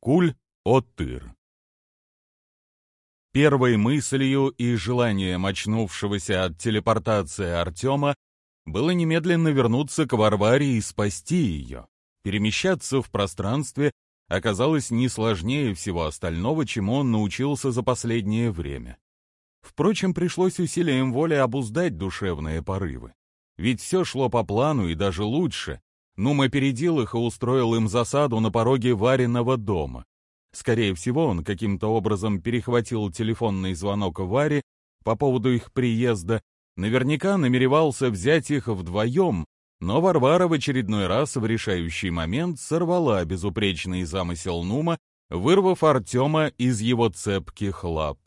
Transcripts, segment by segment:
Куль-Отыр. Первой мыслью и желанием очнувшегося от телепортации Артема было немедленно вернуться к Варваре и спасти ее. Перемещаться в пространстве оказалось не сложнее всего остального, чему он научился за последнее время. Впрочем, пришлось усилием воли обуздать душевные порывы. Ведь все шло по плану и даже лучше. Нум опередил их и устроил им засаду на пороге Вариного дома. Скорее всего, он каким-то образом перехватил телефонный звонок Варе по поводу их приезда, наверняка намеревался взять их вдвоем, но Варвара в очередной раз в решающий момент сорвала безупречный замысел Нума, вырвав Артема из его цепких лап.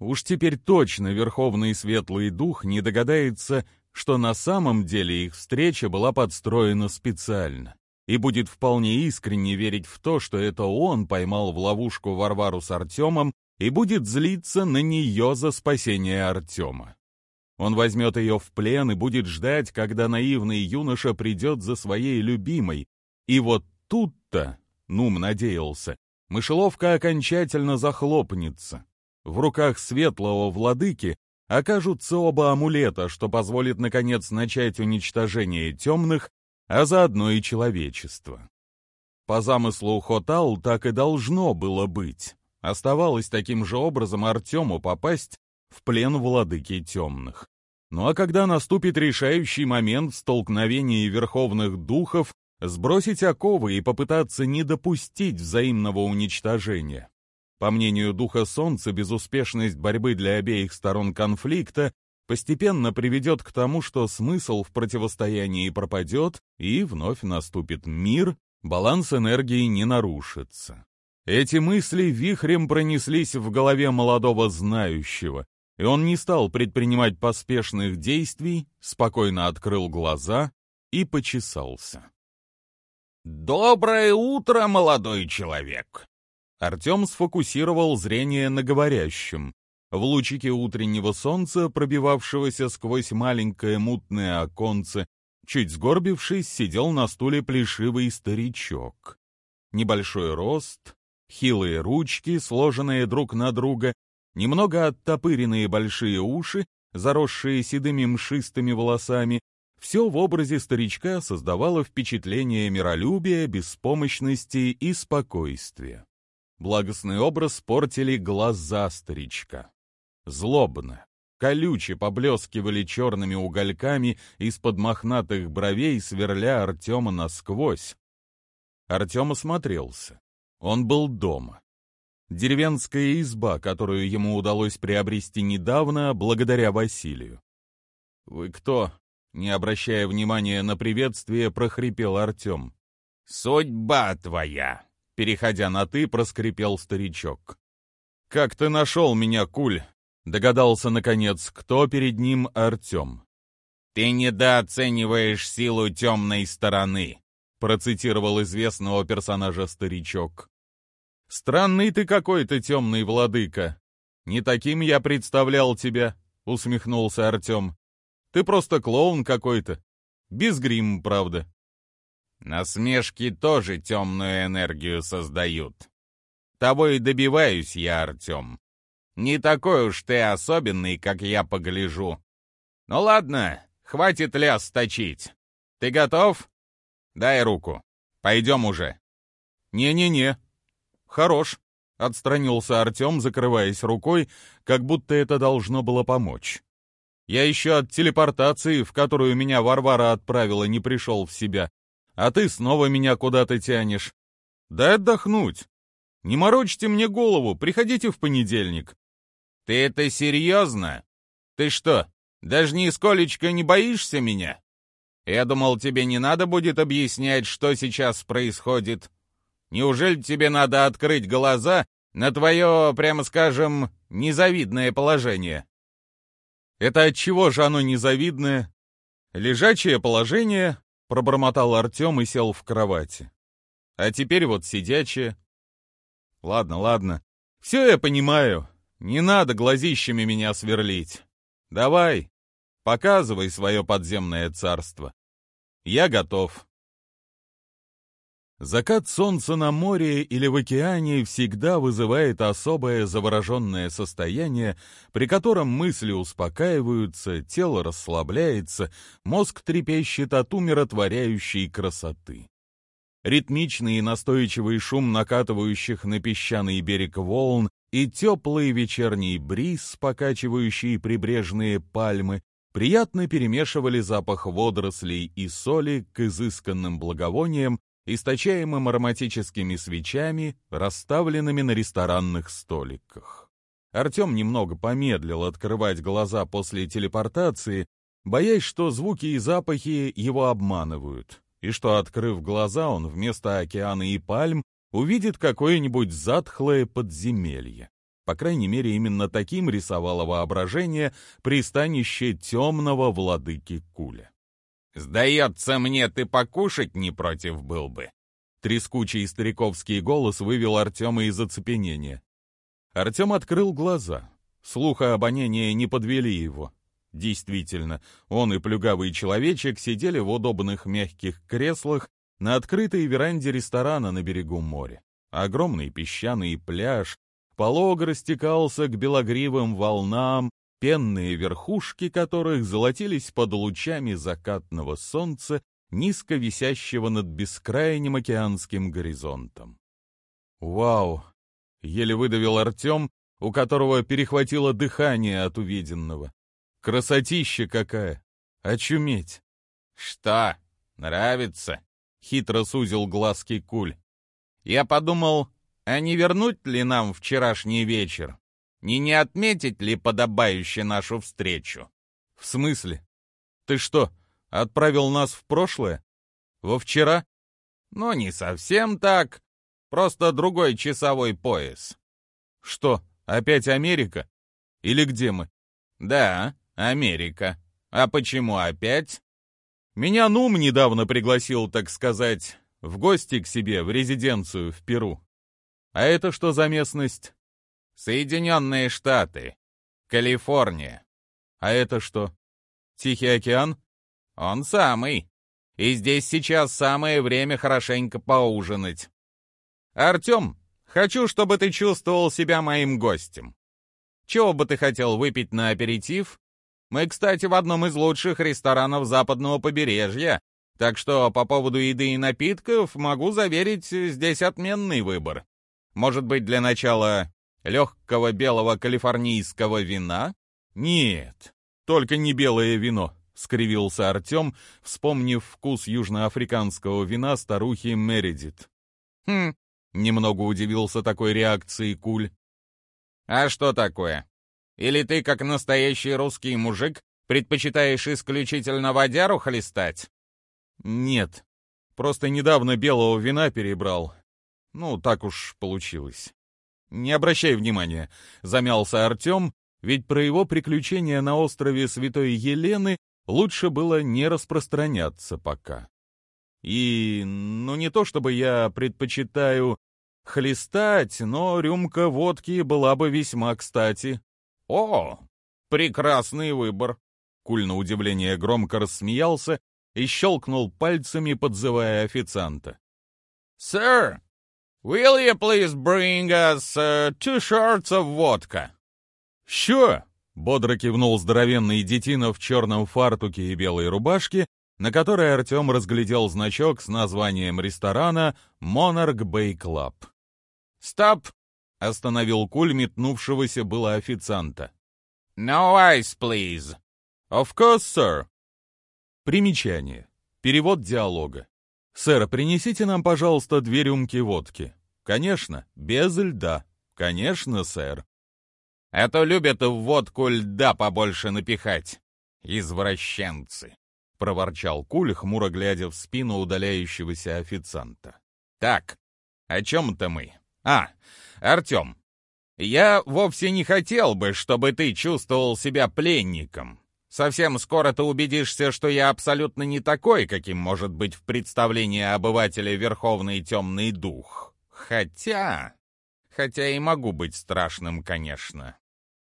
Уж теперь точно Верховный Светлый Дух не догадается, что на самом деле их встреча была подстроена специально, и будет вполне искренне верить в то, что это он поймал в ловушку Варвару с Артемом и будет злиться на нее за спасение Артема. Он возьмет ее в плен и будет ждать, когда наивный юноша придет за своей любимой. И вот тут-то, Нум надеялся, мышеловка окончательно захлопнется. В руках светлого владыки окажутся оба амулета, что позволит, наконец, начать уничтожение темных, а заодно и человечество. По замыслу Хотал так и должно было быть. Оставалось таким же образом Артему попасть в плен владыки темных. Ну а когда наступит решающий момент столкновения верховных духов, сбросить оковы и попытаться не допустить взаимного уничтожения. По мнению Духа Солнца, безуспешность борьбы для обеих сторон конфликта постепенно приведет к тому, что смысл в противостоянии пропадет, и вновь наступит мир, баланс энергии не нарушится. Эти мысли вихрем пронеслись в голове молодого знающего, и он не стал предпринимать поспешных действий, спокойно открыл глаза и почесался. «Доброе утро, молодой человек!» Артем сфокусировал зрение на говорящем. В лучике утреннего солнца, пробивавшегося сквозь маленькое мутное оконце, чуть сгорбившись, сидел на стуле плешивый старичок. Небольшой рост, хилые ручки, сложенные друг на друга, немного оттопыренные большие уши, заросшие седыми мшистыми волосами, все в образе старичка создавало впечатление миролюбия, беспомощности и спокойствия. Благостный образ портили глаза старичка. Злобно, колюче поблескивали черными угольками из-под мохнатых бровей, сверля Артема насквозь. Артем осмотрелся. Он был дома. Деревенская изба, которую ему удалось приобрести недавно, благодаря Василию. «Вы кто?» — не обращая внимания на приветствие, прохрипел Артем. «Судьба твоя!» Переходя на «ты», проскрипел старичок. «Как ты нашел меня, Куль?» Догадался, наконец, кто перед ним Артем. «Ты недооцениваешь силу темной стороны», процитировал известного персонажа старичок. «Странный ты какой-то темный владыка. Не таким я представлял тебя», — усмехнулся Артем. «Ты просто клоун какой-то. Без грима, правда». Насмешки тоже темную энергию создают. Того и добиваюсь я, Артем. Не такой уж ты особенный, как я погляжу. Ну ладно, хватит ляс точить. Ты готов? Дай руку. Пойдем уже. Не-не-не. Хорош. Отстранился Артем, закрываясь рукой, как будто это должно было помочь. Я еще от телепортации, в которую меня Варвара отправила, не пришел в себя а ты снова меня куда-то тянешь. Дай отдохнуть. Не морочьте мне голову, приходите в понедельник. Ты это серьезно? Ты что, даже нисколечко не боишься меня? Я думал, тебе не надо будет объяснять, что сейчас происходит. Неужели тебе надо открыть глаза на твое, прямо скажем, незавидное положение? Это от чего же оно незавидное? Лежачее положение, Пробормотал Артем и сел в кровати. А теперь вот сидячие. Ладно, ладно. Все я понимаю. Не надо глазищами меня сверлить. Давай, показывай свое подземное царство. Я готов. Закат солнца на море или в океане всегда вызывает особое завороженное состояние, при котором мысли успокаиваются, тело расслабляется, мозг трепещет от умиротворяющей красоты. Ритмичный и настойчивый шум накатывающих на песчаный берег волн и теплый вечерний бриз, покачивающий прибрежные пальмы, приятно перемешивали запах водорослей и соли к изысканным благовониям, источаемым ароматическими свечами, расставленными на ресторанных столиках. Артем немного помедлил открывать глаза после телепортации, боясь, что звуки и запахи его обманывают, и что, открыв глаза, он вместо океана и пальм увидит какое-нибудь затхлое подземелье. По крайней мере, именно таким рисовало воображение пристанище темного владыки Куля. «Сдается мне, ты покушать не против был бы». Трескучий стариковский голос вывел Артема из оцепенения. Артем открыл глаза. Слух и обоняние не подвели его. Действительно, он и плюгавый человечек сидели в удобных мягких креслах на открытой веранде ресторана на берегу моря. Огромный песчаный пляж полого растекался к белогривым волнам, пенные верхушки которых золотились под лучами закатного солнца, низко висящего над бескрайним океанским горизонтом. «Вау!» — еле выдавил Артем, у которого перехватило дыхание от увиденного. «Красотища какая! Очуметь!» «Что, нравится?» — хитро сузил глазки куль. «Я подумал, а не вернуть ли нам вчерашний вечер? Не не отметить ли подобающе нашу встречу? В смысле? Ты что, отправил нас в прошлое? Во вчера? Ну, не совсем так. Просто другой часовой пояс. Что, опять Америка? Или где мы? Да, Америка. А почему опять? Меня Нум недавно пригласил, так сказать, в гости к себе в резиденцию в Перу. А это что за местность? Соединенные Штаты. Калифорния. А это что? Тихий океан? Он самый. И здесь сейчас самое время хорошенько поужинать. Артем, хочу, чтобы ты чувствовал себя моим гостем. Чего бы ты хотел выпить на аперитив? Мы, кстати, в одном из лучших ресторанов западного побережья, так что по поводу еды и напитков могу заверить, здесь отменный выбор. Может быть, для начала легкого белого калифорнийского вина? Нет, только не белое вино, скривился Артем, вспомнив вкус южноафриканского вина старухи Мередит. Хм, немного удивился такой реакции Куль. А что такое? Или ты, как настоящий русский мужик, предпочитаешь исключительно водяру хлестать? Нет, просто недавно белого вина перебрал. Ну, так уж получилось. «Не обращай внимания», — замялся Артем, ведь про его приключения на острове Святой Елены лучше было не распространяться пока. И, ну не то чтобы я предпочитаю хлестать, но рюмка водки была бы весьма кстати. «О, прекрасный выбор!» Куль на удивление громко рассмеялся и щелкнул пальцами, подзывая официанта. «Сэр, Will you please bring us uh, two shirts of vodka?» «Sure!» — бодро кивнул здоровенный детина в черном фартуке и белой рубашке, на которой Артем разглядел значок с названием ресторана «Monarch Bay Club». «Стоп!» — остановил куль метнувшегося было официанта. «No ice, please!» «Of course, sir!» Примечание. Перевод диалога. «Сэр, принесите нам, пожалуйста, две рюмки водки». «Конечно, без льда. Конечно, сэр». «А то любят в водку льда побольше напихать. Извращенцы», — проворчал Куль, хмуро глядя в спину удаляющегося официанта. «Так, о чем-то мы? А, Артем, я вовсе не хотел бы, чтобы ты чувствовал себя пленником. Совсем скоро ты убедишься, что я абсолютно не такой, каким может быть в представлении обывателя Верховный Темный Дух. Хотя... Хотя и могу быть страшным, конечно.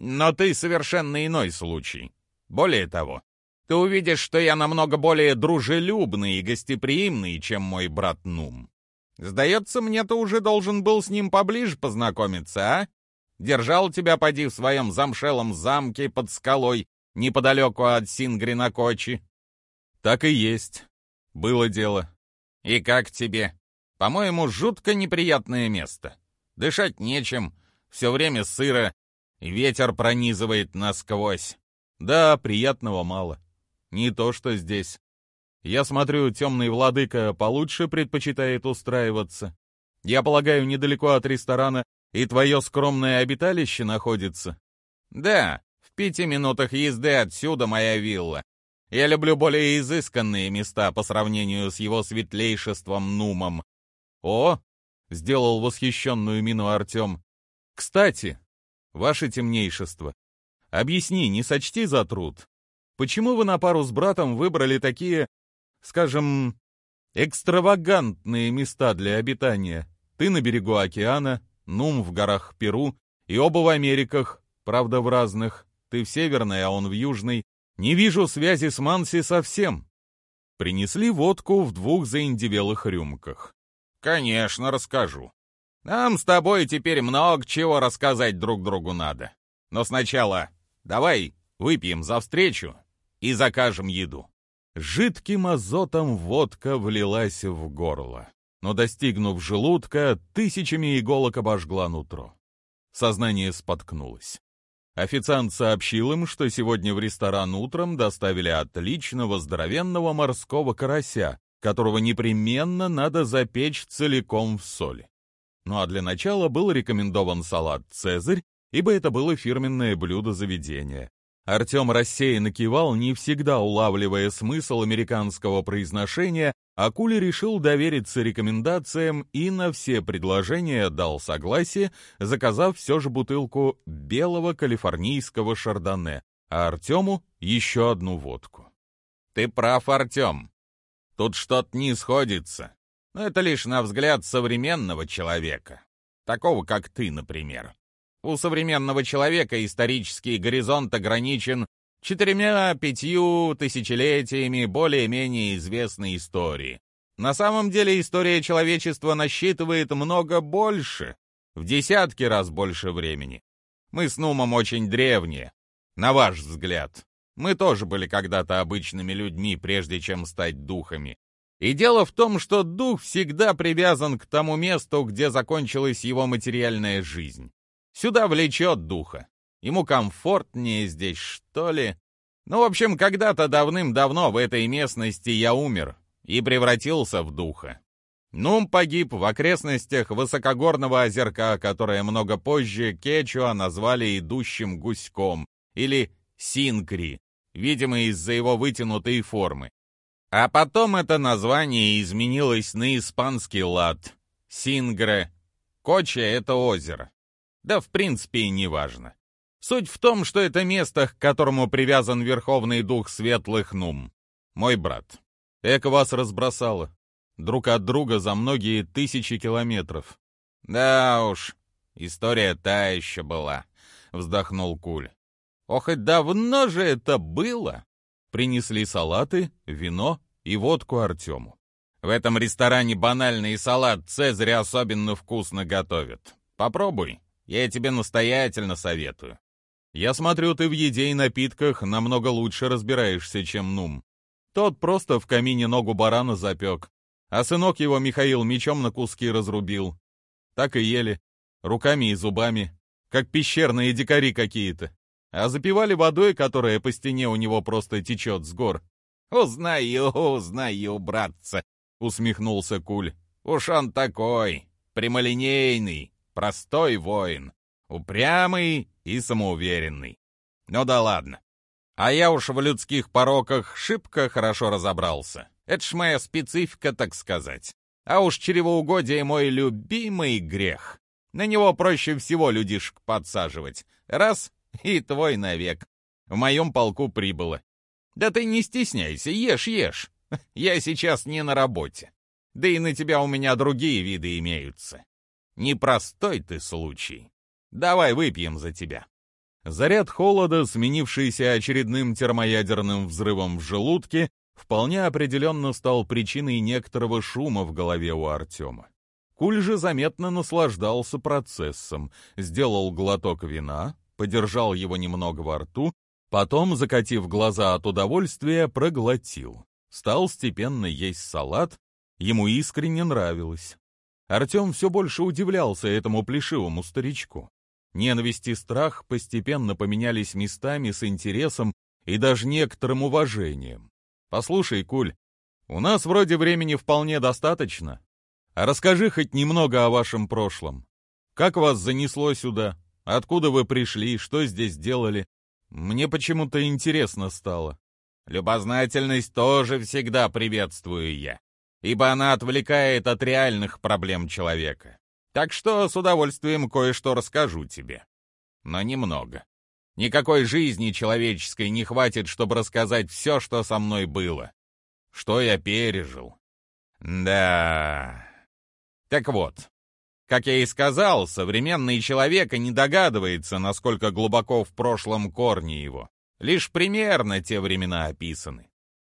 Но ты совершенно иной случай. Более того, ты увидишь, что я намного более дружелюбный и гостеприимный, чем мой брат Нум. Сдается мне, ты уже должен был с ним поближе познакомиться, а? Держал тебя, поди, в своем замшелом замке под скалой, неподалеку от Сингринакочи. Так и есть. Было дело. И как тебе? По-моему, жутко неприятное место. Дышать нечем, все время сыро, и ветер пронизывает насквозь. Да, приятного мало. Не то, что здесь. Я смотрю, темный владыка получше предпочитает устраиваться. Я полагаю, недалеко от ресторана и твое скромное обиталище находится? Да, пяти минутах езды отсюда моя вилла. Я люблю более изысканные места по сравнению с его светлейшеством Нумом. О, сделал восхищенную мину Артем. Кстати, ваше темнейшество, объясни, не сочти за труд. Почему вы на пару с братом выбрали такие, скажем, экстравагантные места для обитания? Ты на берегу океана, Нум в горах Перу и оба в Америках, правда в разных. Ты в северной, а он в южной. Не вижу связи с Манси совсем. Принесли водку в двух заиндевелых рюмках. Конечно, расскажу. Нам с тобой теперь много чего рассказать друг другу надо. Но сначала давай выпьем за встречу и закажем еду. Жидким азотом водка влилась в горло но, достигнув желудка, тысячами иголок обожгла нутро. Сознание споткнулось. Официант сообщил им, что сегодня в ресторан утром доставили отличного здоровенного морского карася, которого непременно надо запечь целиком в соли. Ну а для начала был рекомендован салат «Цезарь», ибо это было фирменное блюдо заведения. Артем рассеянно кивал, не всегда улавливая смысл американского произношения, а Кули решил довериться рекомендациям и на все предложения дал согласие, заказав все же бутылку белого калифорнийского шардоне, а Артему еще одну водку. «Ты прав, Артем. Тут что-то не сходится. Но это лишь на взгляд современного человека. Такого, как ты, например. У современного человека исторический горизонт ограничен четырьмя-пятью тысячелетиями более-менее известной истории. На самом деле история человечества насчитывает много больше, в десятки раз больше времени. Мы с Нумом очень древние, на ваш взгляд. Мы тоже были когда-то обычными людьми, прежде чем стать духами. И дело в том, что дух всегда привязан к тому месту, где закончилась его материальная жизнь. Сюда влечет духа. Ему комфортнее здесь, что ли. Ну, в общем, когда-то давным-давно в этой местности я умер и превратился в духа. Нум погиб в окрестностях высокогорного озерка, которое много позже Кечуа назвали «идущим гуськом» или «синкри», видимо, из-за его вытянутой формы. А потом это название изменилось на испанский лад — «сингре». Коча — это озеро. Да, в принципе, и не важно. Суть в том, что это место, к которому привязан Верховный Дух Светлых Нум. Мой брат. Эко вас разбросало. Друг от друга за многие тысячи километров. Да уж, история та еще была, вздохнул Куль. Ох, и давно же это было! Принесли салаты, вино и водку Артему. В этом ресторане банальный салат Цезарь особенно вкусно готовят. Попробуй. Я тебе настоятельно советую. Я смотрю, ты в еде и напитках намного лучше разбираешься, чем Нум. Тот просто в камине ногу барана запек, а сынок его Михаил мечом на куски разрубил. Так и ели, руками и зубами, как пещерные дикари какие-то. А запивали водой, которая по стене у него просто течет с гор. «Узнаю, узнаю, братца», — усмехнулся Куль. «Уж он такой, прямолинейный, простой воин, упрямый и самоуверенный. Ну да ладно. А я уж в людских пороках шибко хорошо разобрался. Это ж моя специфика, так сказать. А уж чревоугодие мой любимый грех. На него проще всего людишек подсаживать. Раз — и твой навек. В моем полку прибыло. Да ты не стесняйся, ешь, ешь. Я сейчас не на работе. Да и на тебя у меня другие виды имеются. Непростой ты случай. Давай выпьем за тебя». Заряд холода, сменившийся очередным термоядерным взрывом в желудке, вполне определенно стал причиной некоторого шума в голове у Артема. Куль же заметно наслаждался процессом, сделал глоток вина, подержал его немного во рту, потом, закатив глаза от удовольствия, проглотил. Стал степенно есть салат, ему искренне нравилось. Артем все больше удивлялся этому плешивому старичку. Ненависть и страх постепенно поменялись местами с интересом и даже некоторым уважением. «Послушай, Куль, у нас вроде времени вполне достаточно. А расскажи хоть немного о вашем прошлом. Как вас занесло сюда? Откуда вы пришли? Что здесь делали? Мне почему-то интересно стало». «Любознательность тоже всегда приветствую я ибо она отвлекает от реальных проблем человека. Так что с удовольствием кое-что расскажу тебе. Но немного. Никакой жизни человеческой не хватит, чтобы рассказать все, что со мной было. Что я пережил. Да. Так вот, как я и сказал, современный человек и не догадывается, насколько глубоко в прошлом корни его. Лишь примерно те времена описаны.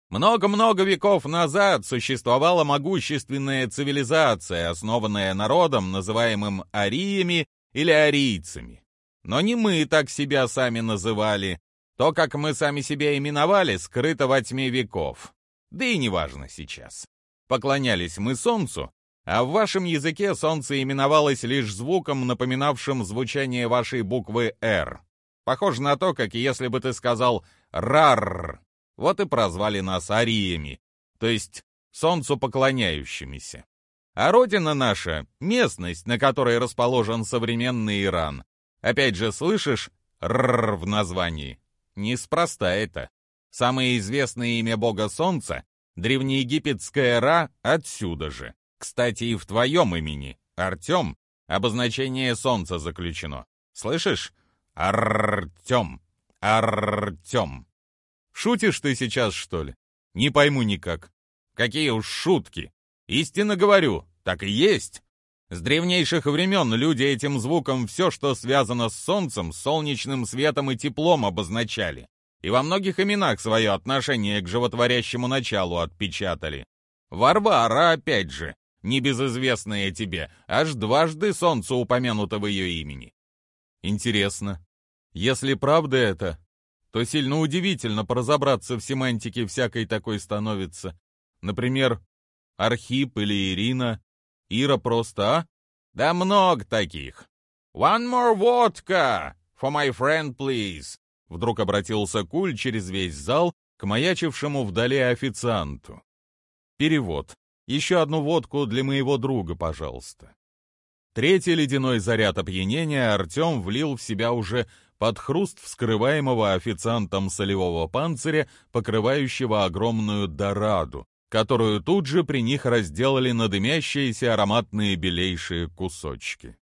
Много-много веков назад существовала могущественная цивилизация, основанная народом, называемым ариями или арийцами. Но не мы так себя сами называли. То, как мы сами себя именовали, скрыто во тьме веков. Да и неважно сейчас. Поклонялись мы солнцу, а в вашем языке солнце именовалось лишь звуком, напоминавшим звучание вашей буквы «Р». Похоже на то, как если бы ты сказал «рар», вот и прозвали нас ариями, то есть солнцу поклоняющимися. А родина наша — местность, на которой расположен современный Иран. Опять же, слышишь «рррр» в названии? Неспроста это. Самое известное имя бога солнца — древнеегипетское Ра отсюда же. Кстати, и в твоем имени, Артем, обозначение солнца заключено. Слышишь? Артем. Артем. Шутишь ты сейчас, что ли? Не пойму никак. Какие уж шутки. Истинно говорю, так и есть. С древнейших времен люди этим звуком все, что связано с солнцем, солнечным светом и теплом обозначали. И во многих именах свое отношение к животворящему началу отпечатали. Варвара, опять же, небезызвестная тебе, аж дважды солнце упомянуто в ее имени. Интересно. Если правда это, то сильно удивительно поразобраться в семантике всякой такой становится. Например, Архип или Ирина, Ира просто, а? Да много таких. One more vodka for my friend, please. Вдруг обратился Куль через весь зал к маячившему вдали официанту. Перевод. Еще одну водку для моего друга, пожалуйста. Третий ледяной заряд опьянения Артем влил в себя уже под хруст вскрываемого официантом солевого панциря, покрывающего огромную дораду, которую тут же при них разделали на дымящиеся ароматные белейшие кусочки.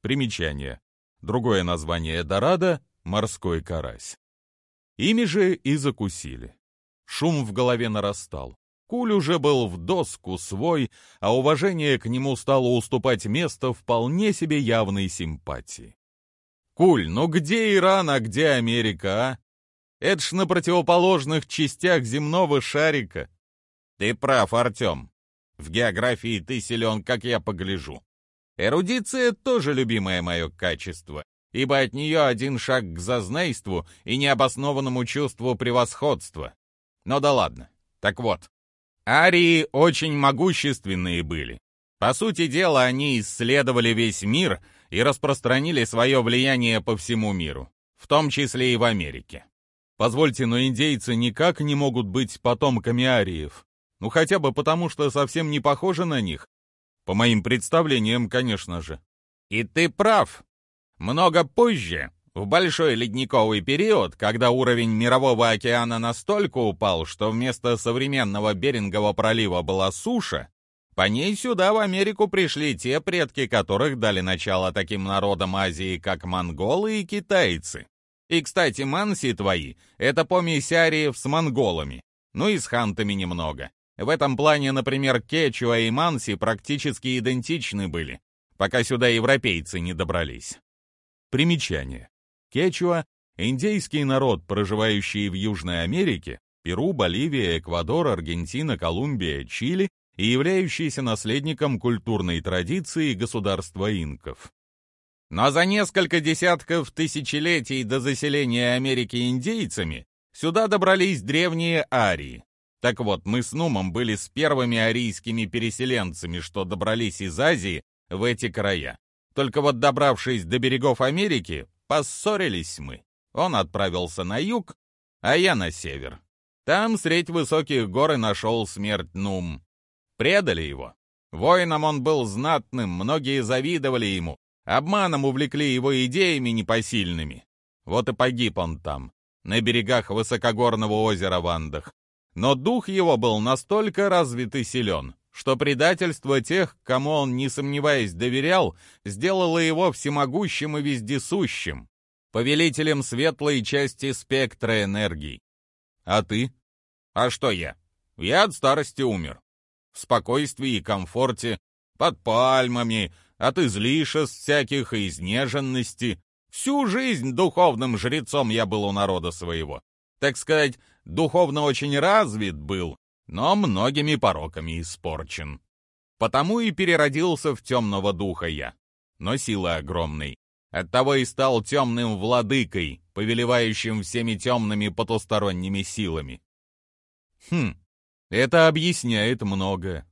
Примечание. Другое название дорада — морской карась. Ими же и закусили. Шум в голове нарастал. Куль уже был в доску свой, а уважение к нему стало уступать место вполне себе явной симпатии. Куль, ну где Иран, а где Америка, а? Это ж на противоположных частях земного шарика. Ты прав, Артем. В географии ты силен, как я погляжу. Эрудиция тоже любимое мое качество, ибо от нее один шаг к зазнайству и необоснованному чувству превосходства. Но да ладно. Так вот, арии очень могущественные были. По сути дела, они исследовали весь мир — и распространили свое влияние по всему миру, в том числе и в Америке. Позвольте, но индейцы никак не могут быть потомками ариев. Ну хотя бы потому, что совсем не похожи на них. По моим представлениям, конечно же. И ты прав. Много позже, в большой ледниковый период, когда уровень Мирового океана настолько упал, что вместо современного Берингового пролива была суша, по ней сюда, в Америку, пришли те предки, которых дали начало таким народам Азии, как монголы и китайцы. И, кстати, манси твои — это помесь ариев с монголами, ну и с хантами немного. В этом плане, например, Кечуа и Манси практически идентичны были, пока сюда европейцы не добрались. Примечание. Кечуа — индейский народ, проживающий в Южной Америке, Перу, Боливия, Эквадор, Аргентина, Колумбия, Чили и являющийся наследником культурной традиции государства инков. Но за несколько десятков тысячелетий до заселения Америки индейцами сюда добрались древние арии. Так вот, мы с Нумом были с первыми арийскими переселенцами, что добрались из Азии в эти края. Только вот добравшись до берегов Америки, поссорились мы. Он отправился на юг, а я на север. Там средь высоких гор и нашел смерть Нум. Предали его. Воином он был знатным, многие завидовали ему, обманом увлекли его идеями непосильными. Вот и погиб он там, на берегах высокогорного озера Вандах. Но дух его был настолько развит и силен, что предательство тех, кому он, не сомневаясь, доверял, сделало его всемогущим и вездесущим, повелителем светлой части спектра энергий. А ты? А что я? Я от старости умер. В спокойствии и комфорте, под пальмами, от излишеств всяких и изнеженности. Всю жизнь духовным жрецом я был у народа своего. Так сказать, духовно очень развит был, но многими пороками испорчен. Потому и переродился в темного духа я, но силы огромной. Оттого и стал темным владыкой, повелевающим всеми темными потусторонними силами. Хм, это объясняет многое.